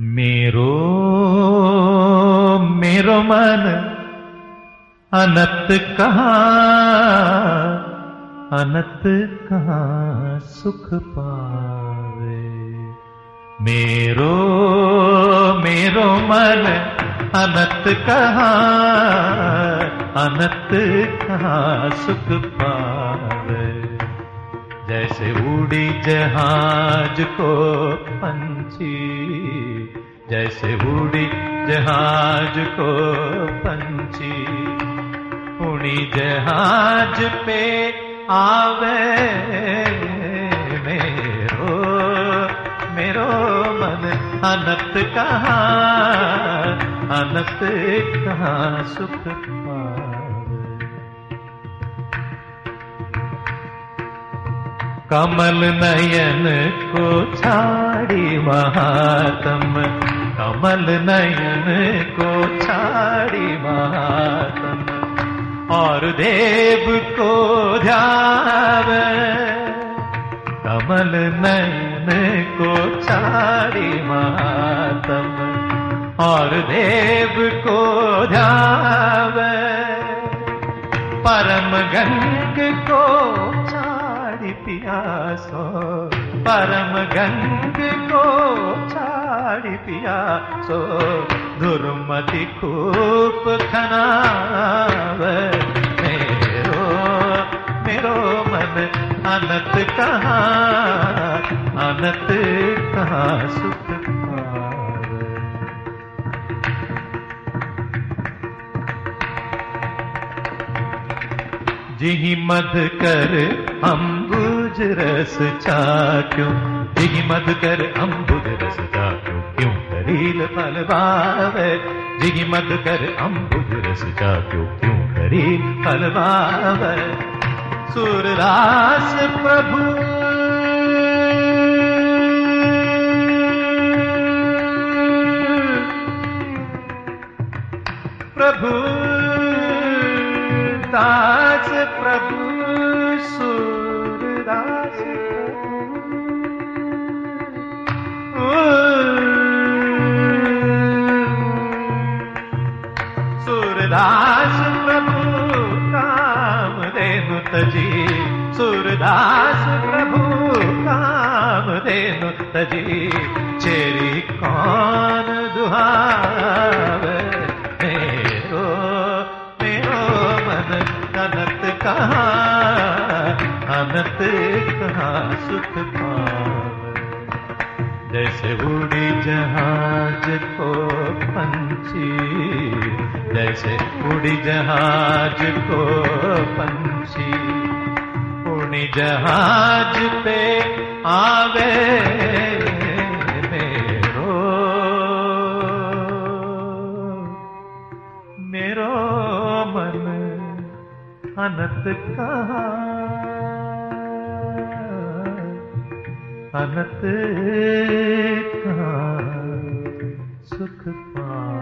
मेरो मेरो मन अनत कहा अनत कहा सुख पावे? मेरो मेरो मन अनत कहा अनत कहा सुख पावे? जैसे उड़ी जहाज़ को पंछी जैसे उड़ी जहाज़ को पंछी। उड़ी जहाज़ पे आवे मेरो मेरो मन। अनत कहा अनत कहा सुख कमल नयन को छाड़ी महातम, कमल नयन को छाड़ी महातम, और देव को ध्याव कमल नयन को छाड़ी महातम, और देव को ध्याव परम गंग को छाड़ी पियासो। परम गंग को छाड़ी पियासो दुर्मति खूब खनाव। मेरो मेरो मन अनत कहा अनत कहा सुख जिही मध कर रस चाक्यों जिही मध कर अम्बुज रस चाक्यों क्यों करील फल भावे? जिही मध कर अम्बुज रस चाक्यों क्यों करील फल भावे? सुररास प्रभु। प्रभु, दास प्रभु सूरदास सूरदास प्रभु काम देनु तजी। सुरदास प्रभु काम देनु तजी। चेरी कौन दुहावे? मेरो मेरो मन अनत कहा? अनत कहा सुख पावे? जैसे उड़ी जहाज़ को पंछी। जैसे उड़ी जहाज़ को पंछी। उड़ी जहाज़ पे आवे मेरो। मेरो मन अनत कहा? अनत कहा सुख पावे